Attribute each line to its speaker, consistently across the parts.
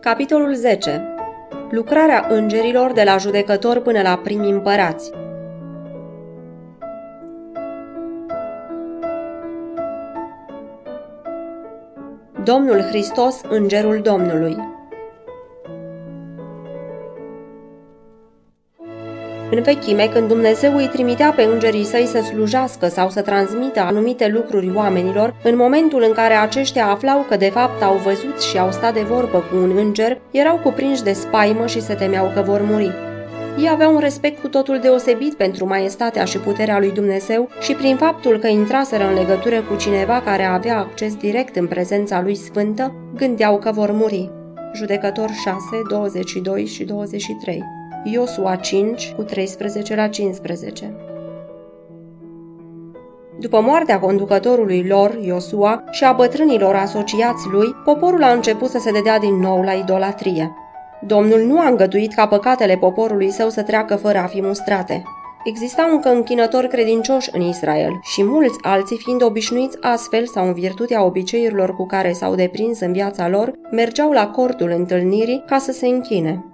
Speaker 1: Capitolul 10. Lucrarea îngerilor de la judecător până la primi împărați. Domnul Hristos, Îngerul Domnului În vechime, când Dumnezeu îi trimitea pe îngerii săi să slujească sau să transmită anumite lucruri oamenilor, în momentul în care aceștia aflau că de fapt au văzut și au stat de vorbă cu un înger, erau cuprinși de spaimă și se temeau că vor muri. Ei aveau un respect cu totul deosebit pentru maestatea și puterea lui Dumnezeu și prin faptul că intraseră în legătură cu cineva care avea acces direct în prezența lui sfântă, gândeau că vor muri. Judecător 6, 22 și 23 Iosua 5 cu 13 la 15. După moartea conducătorului lor, Iosua, și a bătrânilor asociați lui, poporul a început să se dedea din nou la idolatrie. Domnul nu a îngăduit ca păcatele poporului său să treacă fără a fi mustrate. Existau încă închinători credincioși în Israel și mulți alții fiind obișnuiți astfel sau în virtutea obiceiurilor cu care s-au deprins în viața lor, mergeau la cortul întâlnirii ca să se închine.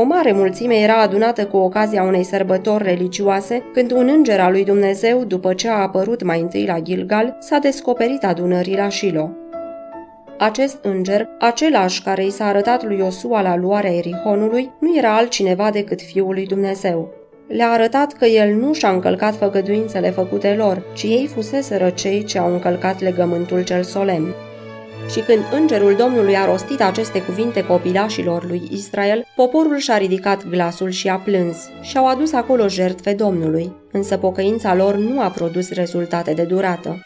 Speaker 1: O mare mulțime era adunată cu ocazia unei sărbători religioase, când un înger al lui Dumnezeu, după ce a apărut mai întâi la Gilgal, s-a descoperit adunării la Shilo. Acest înger, același care i s-a arătat lui Iosua la luarea Erihonului, nu era altcineva decât Fiul lui Dumnezeu. Le-a arătat că el nu și-a încălcat făgăduințele făcute lor, ci ei fuseseră cei ce au încălcat legământul cel solemn. Și când îngerul Domnului a rostit aceste cuvinte copilașilor lui Israel, poporul și-a ridicat glasul și a plâns și au adus acolo jertfe Domnului, însă pocăința lor nu a produs rezultate de durată.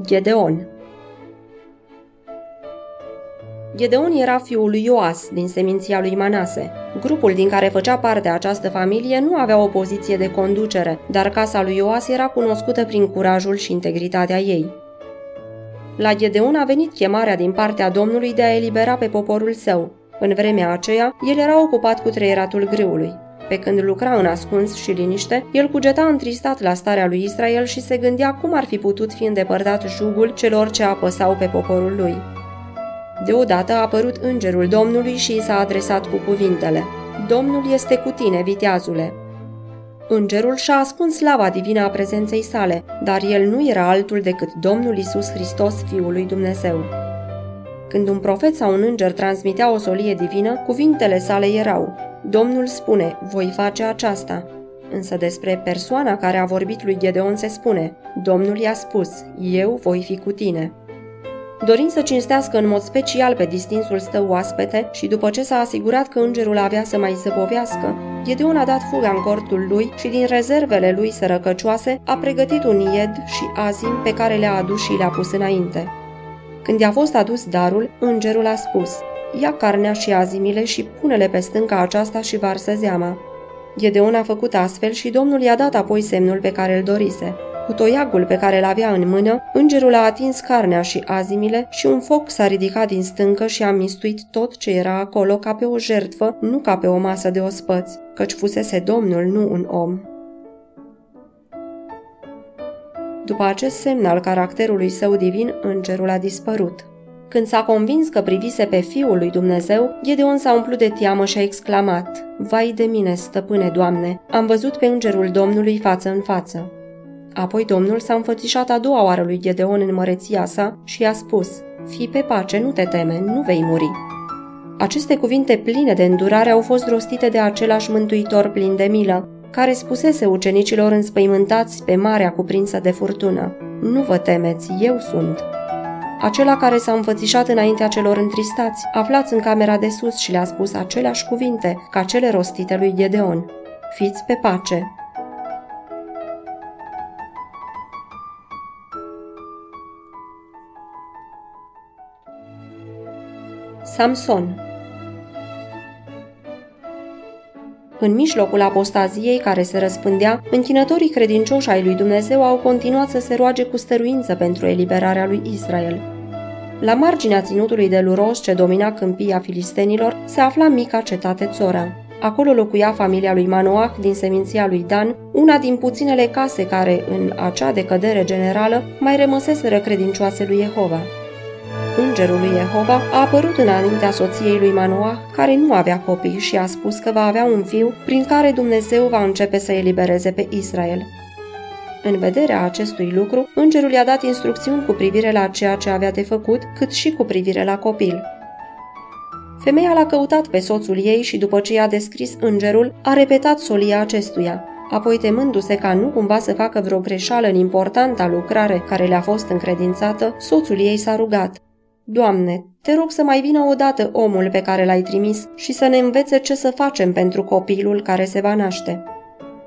Speaker 1: Gedeon Gedeon era fiul lui Ioas, din seminția lui Manase. Grupul din care făcea parte această familie nu avea o poziție de conducere, dar casa lui Ioas era cunoscută prin curajul și integritatea ei. La Gedeon a venit chemarea din partea Domnului de a elibera pe poporul său. În vremea aceea, el era ocupat cu treieratul grâului. Pe când lucra în ascuns și liniște, el cugeta întristat la starea lui Israel și se gândea cum ar fi putut fi îndepărtat jugul celor ce apăsau pe poporul lui. Deodată a apărut îngerul Domnului și i s-a adresat cu cuvintele Domnul este cu tine, viteazule. Îngerul și-a ascuns slava divină a prezenței sale, dar el nu era altul decât Domnul Isus Hristos, Fiul lui Dumnezeu. Când un profet sau un înger transmitea o solie divină, cuvintele sale erau Domnul spune, voi face aceasta. Însă despre persoana care a vorbit lui Gedeon se spune Domnul i-a spus, eu voi fi cu tine. Dorind să cinstească în mod special pe distinsul stă oaspete și după ce s-a asigurat că îngerul avea să mai zăbovească, Gedeon a dat fuga în cortul lui și din rezervele lui sărăcăcioase a pregătit un ied și azim pe care le-a adus și le-a pus înainte. Când i-a fost adus darul, îngerul a spus, ia carnea și azimile și pune-le pe stânca aceasta și varsă zeama. Gedeon a făcut astfel și Domnul i-a dat apoi semnul pe care îl dorise. Cu toiagul pe care îl avea în mână, îngerul a atins carnea și azimile și un foc s-a ridicat din stâncă și a mistuit tot ce era acolo ca pe o jertfă, nu ca pe o masă de ospăți, căci fusese Domnul, nu un om. După acest semn al caracterului său divin, îngerul a dispărut. Când s-a convins că privise pe Fiul lui Dumnezeu, Gedeon s-a umplut de teamă și a exclamat, Vai de mine, stăpâne, Doamne, am văzut pe îngerul Domnului față în față. Apoi Domnul s-a înfățișat a doua oară lui Gedeon în măreția sa și i-a spus, Fii pe pace, nu te teme, nu vei muri. Aceste cuvinte pline de îndurare au fost rostite de același mântuitor plin de milă, care spusese ucenicilor înspăimântați pe marea cuprinsă de furtună, Nu vă temeți, eu sunt. Acela care s-a înfățișat înaintea celor întristați, aflați în camera de sus și le-a spus aceleași cuvinte ca cele rostite lui Gedeon. Fiți pe pace, Samson În mijlocul apostaziei care se răspândea, închinătorii credincioși ai lui Dumnezeu au continuat să se roage cu stăruință pentru eliberarea lui Israel. La marginea ținutului de Luros ce domina câmpia filistenilor, se afla mica cetate Țora. Acolo locuia familia lui Manoah din seminția lui Dan, una din puținele case care, în acea decădere generală, mai rămăseseră credincioase lui Jehova. Îngerul lui Jehova a apărut înaintea soției lui Manoah, care nu avea copii și a spus că va avea un fiu prin care Dumnezeu va începe să elibereze pe Israel. În vederea acestui lucru, îngerul i-a dat instrucțiuni cu privire la ceea ce avea de făcut, cât și cu privire la copil. Femeia l-a căutat pe soțul ei și după ce i-a descris îngerul, a repetat solia acestuia. Apoi, temându-se ca nu cumva să facă vreo greșeală în importanta lucrare care le-a fost încredințată, soțul ei s-a rugat. Doamne, te rog să mai vină odată omul pe care l-ai trimis și să ne învețe ce să facem pentru copilul care se va naște.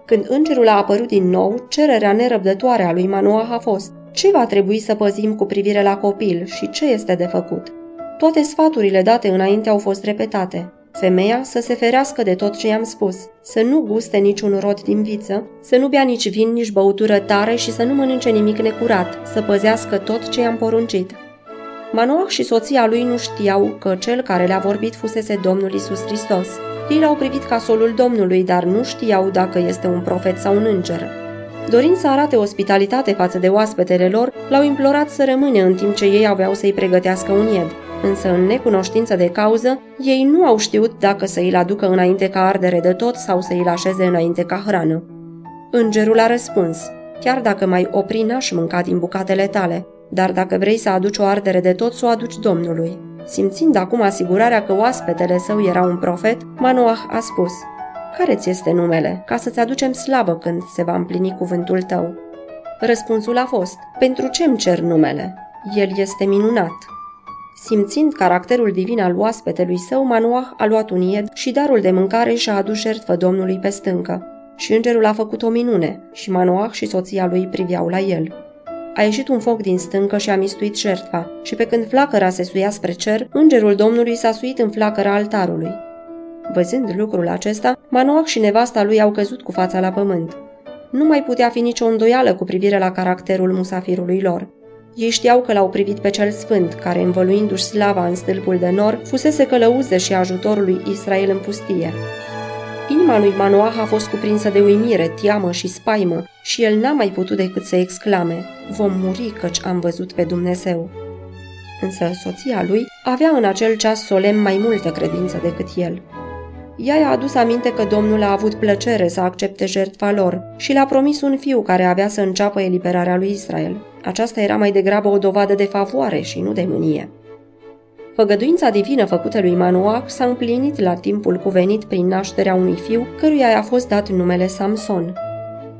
Speaker 1: Când îngerul a apărut din nou, cererea nerăbdătoare a lui Manoah a fost ce va trebui să păzim cu privire la copil și ce este de făcut. Toate sfaturile date înainte au fost repetate. Femeia să se ferească de tot ce i-am spus, să nu guste niciun rod din viță, să nu bea nici vin, nici băutură tare și să nu mănânce nimic necurat, să păzească tot ce i-am poruncit. Manoah și soția lui nu știau că cel care le-a vorbit fusese Domnul Isus Hristos. Ei l-au privit ca solul Domnului, dar nu știau dacă este un profet sau un înger. Dorind să arate ospitalitate față de oaspetele lor, l-au implorat să rămâne în timp ce ei aveau să-i pregătească un ied. Însă, în necunoștință de cauză, ei nu au știut dacă să îl aducă înainte ca ardere de tot sau să îl așeze înainte ca hrană. Îngerul a răspuns, chiar dacă mai opri n-aș mânca din bucatele tale, dar dacă vrei să aduci o ardere de tot, să o aduci Domnului. Simțind acum asigurarea că oaspetele său era un profet, Manoah a spus, Care ți este numele, ca să-ți aducem slavă când se va împlini cuvântul tău? Răspunsul a fost, Pentru ce îmi cer numele? El este minunat. Simțind caracterul divin al oaspetelui său, Manoah a luat un ied și darul de mâncare și-a adus jertfă Domnului pe stâncă. Și îngerul a făcut o minune și Manoah și soția lui priveau la el. A ieșit un foc din stâncă și a mistuit jertfa și pe când flacăra se suia spre cer, îngerul Domnului s-a suit în flacăra altarului. Văzând lucrul acesta, Manoach și nevasta lui au căzut cu fața la pământ. Nu mai putea fi nicio îndoială cu privire la caracterul musafirului lor. Ei știau că l-au privit pe cel sfânt, care, învăluindu-și slava în stâlpul de nor, fusese călăuză și ajutorul lui Israel în pustie. Inima lui Manoah a fost cuprinsă de uimire, teamă și spaimă și el n-a mai putut decât să exclame, vom muri căci am văzut pe Dumnezeu. Însă soția lui avea în acel ceas solemn mai multă credință decât el. Ea i-a adus aminte că Domnul a avut plăcere să accepte jertfa lor și le-a promis un fiu care avea să înceapă eliberarea lui Israel. Aceasta era mai degrabă o dovadă de favoare și nu de mânie. Făgăduința divină făcută lui Manoah s-a împlinit la timpul cuvenit prin nașterea unui fiu, căruia i-a fost dat numele Samson.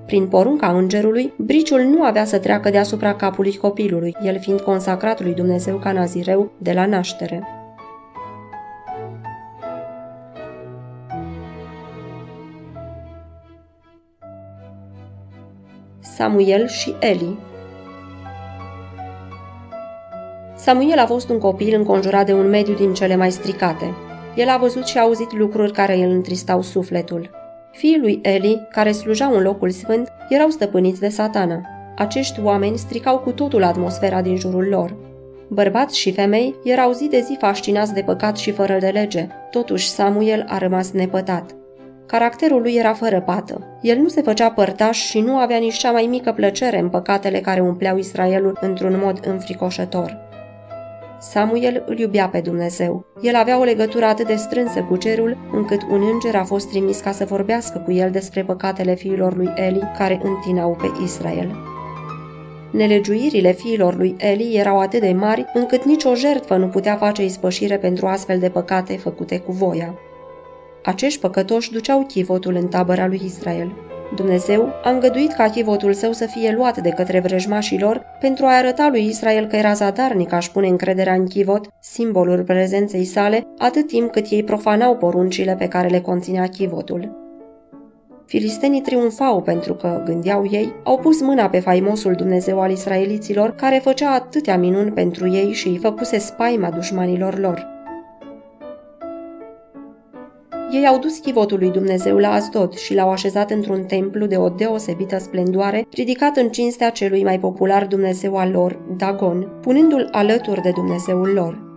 Speaker 1: Prin porunca îngerului, briciul nu avea să treacă deasupra capului copilului, el fiind consacrat lui Dumnezeu ca nazireu de la naștere. Samuel și Eli Samuel a fost un copil înconjurat de un mediu din cele mai stricate. El a văzut și a auzit lucruri care îl întristau sufletul. Fiii lui Eli, care slujau în locul sfânt, erau stăpâniți de satana. Acești oameni stricau cu totul atmosfera din jurul lor. Bărbați și femei erau zi de zi fascinați de păcat și fără de lege, totuși Samuel a rămas nepătat. Caracterul lui era fără pată. El nu se făcea părtaș și nu avea nici cea mai mică plăcere în păcatele care umpleau Israelul într-un mod înfricoșător. Samuel îl iubea pe Dumnezeu. El avea o legătură atât de strânsă cu cerul, încât un înger a fost trimis ca să vorbească cu el despre păcatele fiilor lui Eli care întinau pe Israel. Nelegiuirile fiilor lui Eli erau atât de mari încât nicio jertfă nu putea face ispășire pentru astfel de păcate făcute cu voia. Acești păcătoși duceau chivotul în tabăra lui Israel. Dumnezeu a îngăduit ca chivotul său să fie luat de către vrăjmașilor pentru a arăta lui Israel că era zadarnic aș pune încrederea în chivot, simbolul prezenței sale, atât timp cât ei profanau poruncile pe care le conținea chivotul. Filistenii triumfau pentru că, gândeau ei, au pus mâna pe faimosul Dumnezeu al israeliților, care făcea atâtea minuni pentru ei și îi făcuse spaima dușmanilor lor. Ei au dus chivotul lui Dumnezeu la Asdod și l-au așezat într-un templu de o deosebită splendoare, ridicat în cinstea celui mai popular Dumnezeu al lor, Dagon, punându-l alături de Dumnezeul lor.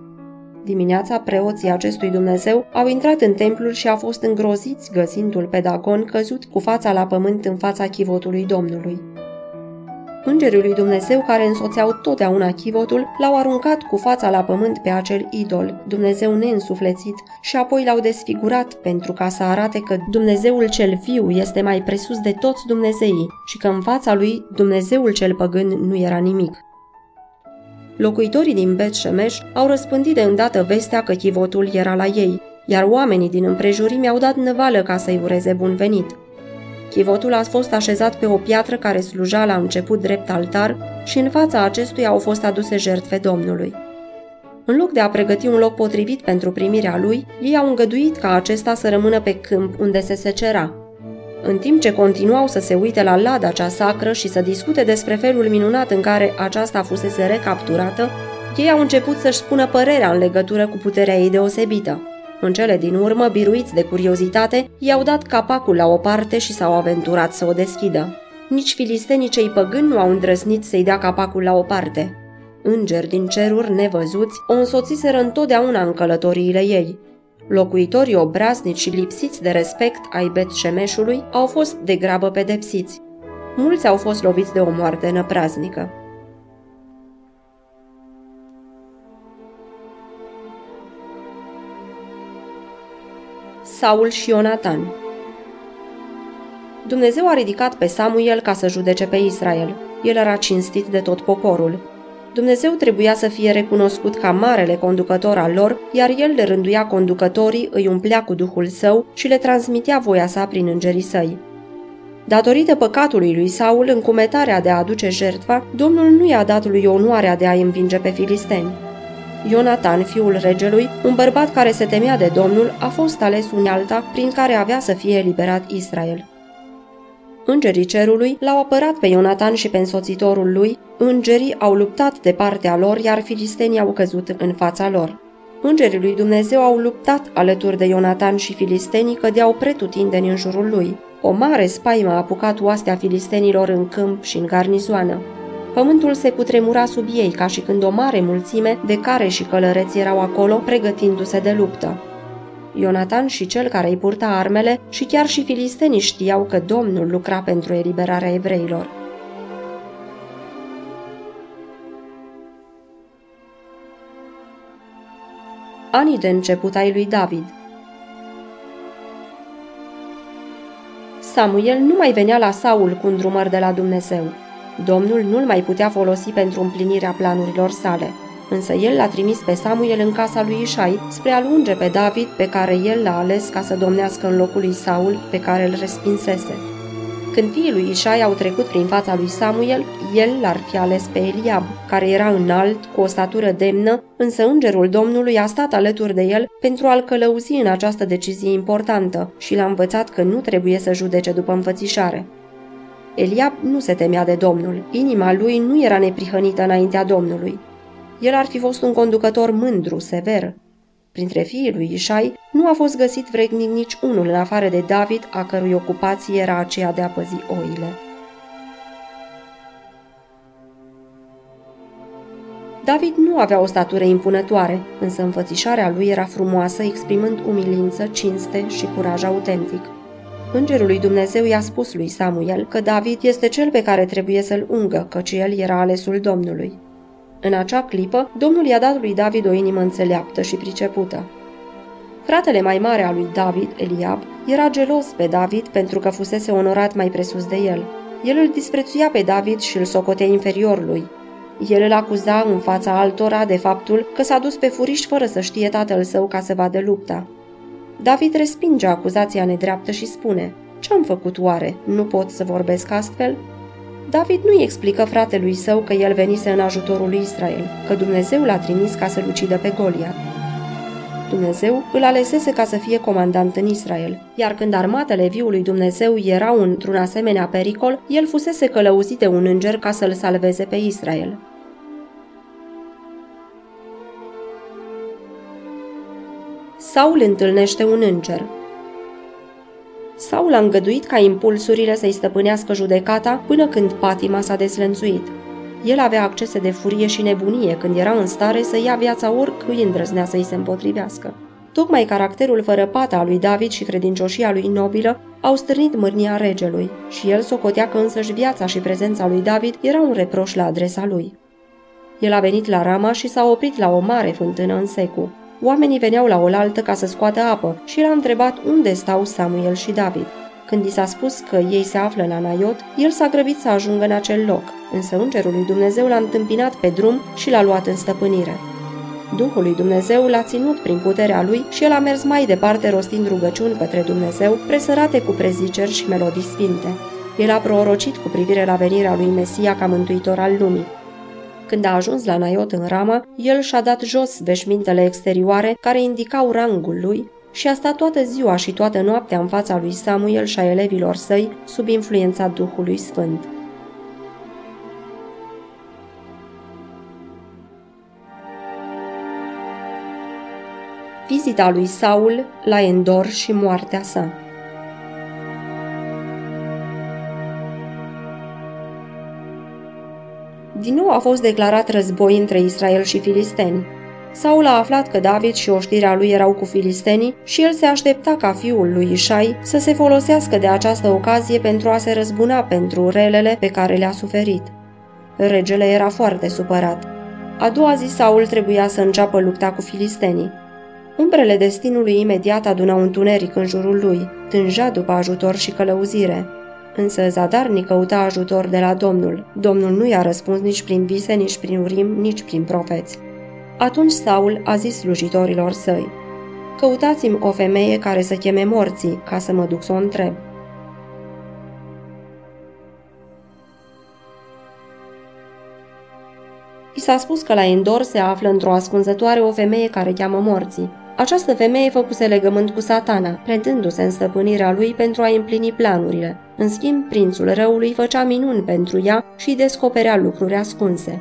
Speaker 1: Dimineața, preoții acestui Dumnezeu au intrat în templul și au fost îngroziți găsindu-l pe Dagon căzut cu fața la pământ în fața chivotului Domnului. Îngerii lui Dumnezeu care însoțeau totdeauna chivotul l-au aruncat cu fața la pământ pe acel idol, Dumnezeu neînsuflețit, și apoi l-au desfigurat pentru ca să arate că Dumnezeul cel viu este mai presus de toți Dumnezeii și că în fața lui Dumnezeul cel păgân nu era nimic. Locuitorii din Bet Shemesh au răspândit de îndată vestea că chivotul era la ei, iar oamenii din împrejurimi au dat năvală ca să-i ureze bun venit. Chivotul a fost așezat pe o piatră care sluja la început drept altar și în fața acestuia au fost aduse jertfe Domnului. În loc de a pregăti un loc potrivit pentru primirea lui, ei au îngăduit ca acesta să rămână pe câmp unde se secera. În timp ce continuau să se uite la lada cea sacră și să discute despre felul minunat în care aceasta fusese recapturată, ei au început să-și spună părerea în legătură cu puterea ei deosebită. În cele din urmă, biruiți de curiozitate, i-au dat capacul la o parte și s-au aventurat să o deschidă. Nici filistenii cei păgâni nu au îndrăznit să-i dea capacul la o parte. Îngeri din ceruri nevăzuți o însoțiseră întotdeauna în călătoriile ei. Locuitorii obraznici și lipsiți de respect ai Bet Șemeșului au fost de grabă pedepsiți. Mulți au fost loviți de o moarte năpraznică. Saul și Ionatan Dumnezeu a ridicat pe Samuel ca să judece pe Israel. El era cinstit de tot poporul. Dumnezeu trebuia să fie recunoscut ca marele conducător al lor, iar el le rânduia conducătorii, îi umplea cu Duhul său și le transmitea voia sa prin îngerii săi. Datorită păcatului lui Saul, în cumetarea de a aduce jertfa, Domnul nu i-a dat lui onoarea de a învinge pe filisteni. Ionatan, fiul regelui, un bărbat care se temea de Domnul, a fost ales unealta prin care avea să fie eliberat Israel. Îngerii cerului l-au apărat pe Ionatan și pe însoțitorul lui, îngerii au luptat de partea lor, iar filistenii au căzut în fața lor. Îngerii lui Dumnezeu au luptat alături de Ionatan și filistenii cădeau pretutindeni în jurul lui. O mare spaimă a apucat oastea filistenilor în câmp și în garnizoană. Pământul se cutremura sub ei ca și când o mare mulțime de care și călăreți erau acolo pregătindu-se de luptă. Ionatan și cel care îi purta armele și chiar și filistenii știau că Domnul lucra pentru eliberarea evreilor. Anii de început ai lui David Samuel nu mai venea la Saul cu îndrumări de la Dumnezeu. Domnul nu-l mai putea folosi pentru împlinirea planurilor sale, însă el l-a trimis pe Samuel în casa lui Ișai spre a lunge pe David pe care el l-a ales ca să domnească în locul lui Saul pe care îl respinsese. Când fiii lui Ișai au trecut prin fața lui Samuel, el l-ar fi ales pe Eliab, care era înalt, cu o statură demnă, însă îngerul Domnului a stat alături de el pentru a-l călăuzi în această decizie importantă și l-a învățat că nu trebuie să judece după înfățișare. Eliab nu se temea de Domnul. Inima lui nu era neprihănită înaintea Domnului. El ar fi fost un conducător mândru, sever. Printre fiii lui Ișai nu a fost găsit vrednic nici unul în afară de David, a cărui ocupație era aceea de a păzi oile. David nu avea o statură impunătoare, însă înfățișarea lui era frumoasă, exprimând umilință, cinste și curaj autentic. Îngerul lui Dumnezeu i-a spus lui Samuel că David este cel pe care trebuie să-l ungă, căci el era alesul Domnului. În acea clipă, Domnul i-a dat lui David o inimă înțeleaptă și pricepută. Fratele mai mare al lui David, Eliab, era gelos pe David pentru că fusese onorat mai presus de el. El îl disprețuia pe David și îl socotea inferior lui. El îl acuza în fața altora de faptul că s-a dus pe furiș fără să știe tatăl său ca să vadă lupta. David respinge acuzația nedreaptă și spune, Ce-am făcut oare? Nu pot să vorbesc astfel?" David nu-i explică fratelui său că el venise în ajutorul lui Israel, că Dumnezeu l-a trimis ca să-l ucidă pe Goliat. Dumnezeu îl alesese ca să fie comandant în Israel, iar când armatele viului Dumnezeu erau într-un asemenea pericol, el fusese călăuzit de un înger ca să-l salveze pe Israel. Saul întâlnește un înger. Saul a îngăduit ca impulsurile să-i stăpânească judecata până când patima s-a deslănțuit. El avea accese de furie și nebunie când era în stare să ia viața oricui îndrăznea să-i se împotrivească. Tocmai caracterul fără pata al lui David și credincioșia lui nobilă au stârnit mârnia regelui și el socotea că însăși viața și prezența lui David era un reproș la adresa lui. El a venit la Rama și s-a oprit la o mare fântână în secu. Oamenii veneau la oaltă ca să scoată apă și l-a întrebat unde stau Samuel și David. Când i s-a spus că ei se află la Naiot, el s-a grăbit să ajungă în acel loc, însă îngerul lui Dumnezeu l-a întâmpinat pe drum și l-a luat în stăpânire. Duhul lui Dumnezeu l-a ținut prin puterea lui și el a mers mai departe rostind rugăciuni către Dumnezeu, presărate cu preziceri și melodii sfinte. El a prorocit cu privire la venirea lui Mesia ca mântuitor al lumii. Când a ajuns la Naiot în Rama, el și-a dat jos veșmintele exterioare care indicau rangul lui și a stat toată ziua și toată noaptea în fața lui Samuel și a elevilor săi sub influența Duhului Sfânt. Vizita lui Saul la Endor și moartea sa Din nou a fost declarat război între Israel și filisteni. Saul a aflat că David și oștirea lui erau cu filistenii și el se aștepta ca fiul lui Ișai să se folosească de această ocazie pentru a se răzbuna pentru relele pe care le-a suferit. Regele era foarte supărat. A doua zi Saul trebuia să înceapă lupta cu filistenii. Umbrele destinului imediat adunau întuneric în jurul lui, tânja după ajutor și călăuzire. Însă zadarnic căuta ajutor de la Domnul. Domnul nu i-a răspuns nici prin vise, nici prin urim, nici prin profeți. Atunci Saul a zis slujitorilor săi, Căutați-mi o femeie care să cheme morții, ca să mă duc să o întreb. I s-a spus că la Endor se află într-o ascunzătoare o femeie care cheamă morții. Această femeie făcuse legământ cu satana, predându-se în stăpânirea lui pentru a împlini planurile. În schimb, prințul răului făcea minuni pentru ea și îi descoperea lucruri ascunse.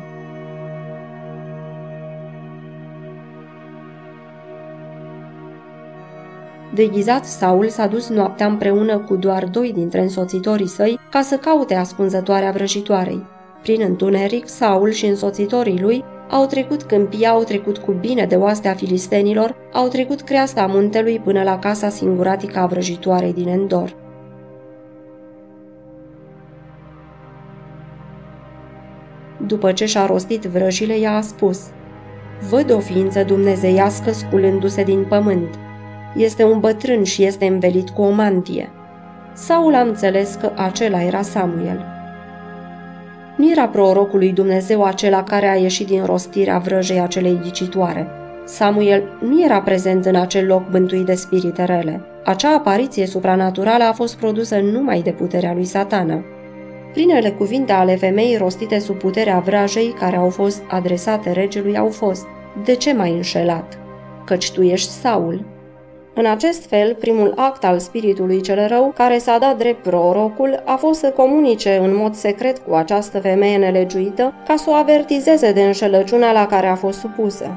Speaker 1: Deghizat, Saul s-a dus noaptea împreună cu doar doi dintre însoțitorii săi ca să caute ascunzătoarea vrăjitoarei. Prin întuneric, Saul și însoțitorii lui au trecut câmpia, au trecut cu bine de oastea filistenilor, au trecut creasta muntelui până la casa singuratică a vrăjitoarei din Endor. După ce și-a rostit vrăjile, ea a spus Văd o ființă dumnezeiască sculându-se din pământ. Este un bătrân și este învelit cu o mantie. Saul a înțeles că acela era Samuel. Nu era prorocului Dumnezeu acela care a ieșit din rostirea vrăjei acelei ghicitoare. Samuel nu era prezent în acel loc bântuit de spirite rele. Acea apariție supranaturală a fost produsă numai de puterea lui satana. Plinele cuvinte ale femeii rostite sub puterea vrajei care au fost adresate regelui au fost De ce m-ai înșelat? Căci tu ești Saul, în acest fel, primul act al spiritului cel rău, care s-a dat drept prorocul, a fost să comunice în mod secret cu această femeie nelegiuită ca să o avertizeze de înșelăciunea la care a fost supusă.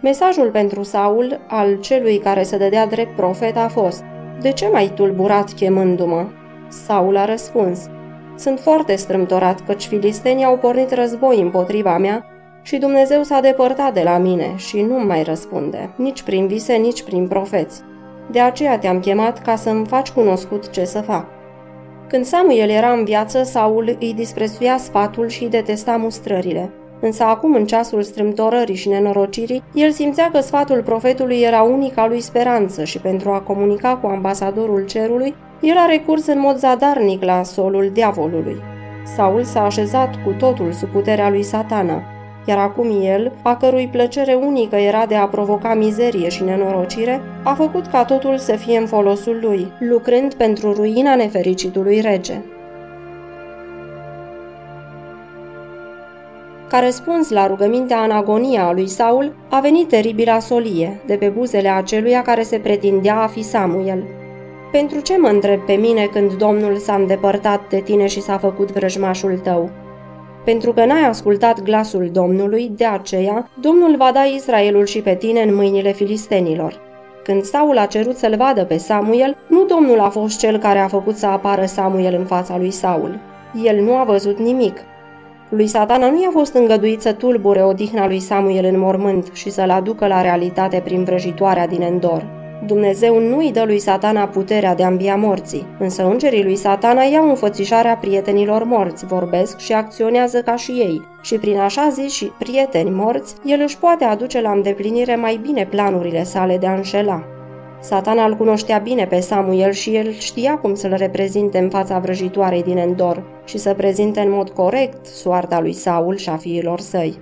Speaker 1: Mesajul pentru Saul, al celui care se dădea drept profet, a fost De ce m-ai tulburat chemându-mă? Saul a răspuns Sunt foarte strâmtorat căci filistenii au pornit război împotriva mea și Dumnezeu s-a depărtat de la mine și nu mai răspunde, nici prin vise, nici prin profeți. De aceea te-am chemat ca să-mi faci cunoscut ce să fac. Când Samuel era în viață, Saul îi disprețuia sfatul și îi detesta mustrările. Însă acum, în ceasul strâmtorării și nenorocirii, el simțea că sfatul profetului era unica lui speranță și pentru a comunica cu ambasadorul cerului, el a recurs în mod zadarnic la solul diavolului. Saul s-a așezat cu totul sub puterea lui satana, iar acum el, a cărui plăcere unică era de a provoca mizerie și nenorocire, a făcut ca totul să fie în folosul lui, lucrând pentru ruina nefericitului rege. Ca răspuns la rugămintea în agonia a lui Saul, a venit teribila solie, de pe buzele aceluia care se pretindea a fi Samuel. Pentru ce mă întreb pe mine când Domnul s-a îndepărtat de tine și s-a făcut vrăjmașul tău? Pentru că n-ai ascultat glasul Domnului, de aceea Domnul va da Israelul și pe tine în mâinile filistenilor. Când Saul a cerut să-l vadă pe Samuel, nu Domnul a fost cel care a făcut să apară Samuel în fața lui Saul. El nu a văzut nimic. Lui satana nu i-a fost îngăduit să tulbure odihna lui Samuel în mormânt și să-l aducă la realitate prin vrăjitoarea din Endor. Dumnezeu nu îi dă lui satana puterea de a învia morții, însă îngerii lui satana iau înfățișarea prietenilor morți, vorbesc și acționează ca și ei, și prin așa zis și prieteni morți, el își poate aduce la îndeplinire mai bine planurile sale de a înșela. Satana îl cunoștea bine pe Samuel și el știa cum să-l reprezinte în fața vrăjitoarei din Endor și să prezinte în mod corect soarta lui Saul și a fiilor săi.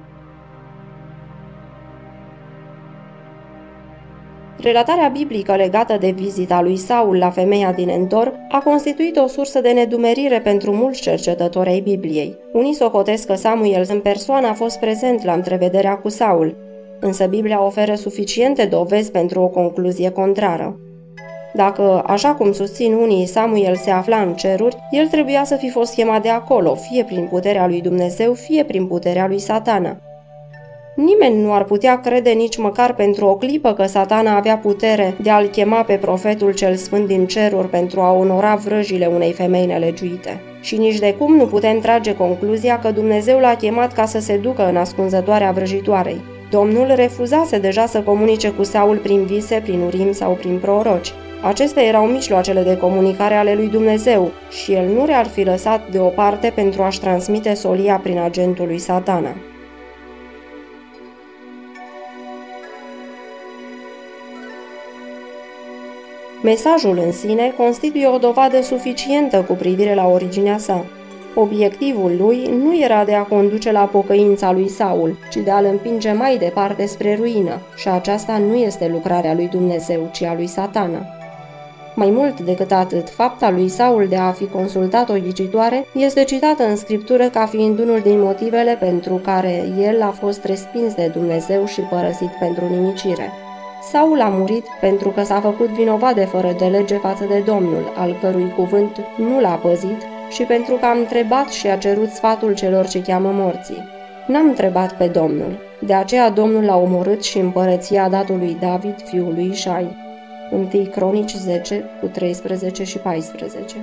Speaker 1: Relatarea biblică legată de vizita lui Saul la femeia din Endor a constituit o sursă de nedumerire pentru mulți cercetători ai Bibliei. Unii socotesc că Samuel în persoană a fost prezent la întrevederea cu Saul, însă Biblia oferă suficiente dovezi pentru o concluzie contrară. Dacă, așa cum susțin unii, Samuel se afla în ceruri, el trebuia să fi fost chemat de acolo, fie prin puterea lui Dumnezeu, fie prin puterea lui satana. Nimeni nu ar putea crede nici măcar pentru o clipă că satana avea putere de a-l chema pe profetul cel sfânt din ceruri pentru a onora vrăjile unei femei nelegiuite. Și nici de cum nu putem trage concluzia că Dumnezeu l-a chemat ca să se ducă în ascunzătoarea vrăjitoarei. Domnul refuzase deja să comunice cu Saul prin vise, prin urim sau prin proroci. Acestea erau mijloacele de comunicare ale lui Dumnezeu și el nu le-ar fi lăsat deoparte pentru a-și transmite solia prin agentul lui satana. Mesajul în sine constituie o dovadă suficientă cu privire la originea sa. Obiectivul lui nu era de a conduce la pocăința lui Saul, ci de a-l împinge mai departe spre ruină, și aceasta nu este lucrarea lui Dumnezeu, ci a lui satana. Mai mult decât atât, fapta lui Saul de a fi consultat o ghicitoare este citată în scriptură ca fiind unul din motivele pentru care el a fost respins de Dumnezeu și părăsit pentru nimicire. Saul a murit pentru că s-a făcut vinovat de fără de lege față de Domnul, al cărui cuvânt nu l-a păzit, și pentru că a întrebat și a cerut sfatul celor ce cheamă morții. N-am întrebat pe Domnul, de aceea Domnul l-a omorât și împărăția dat lui David, fiul lui Ișai. 1 Cronici 10, cu 13 și 14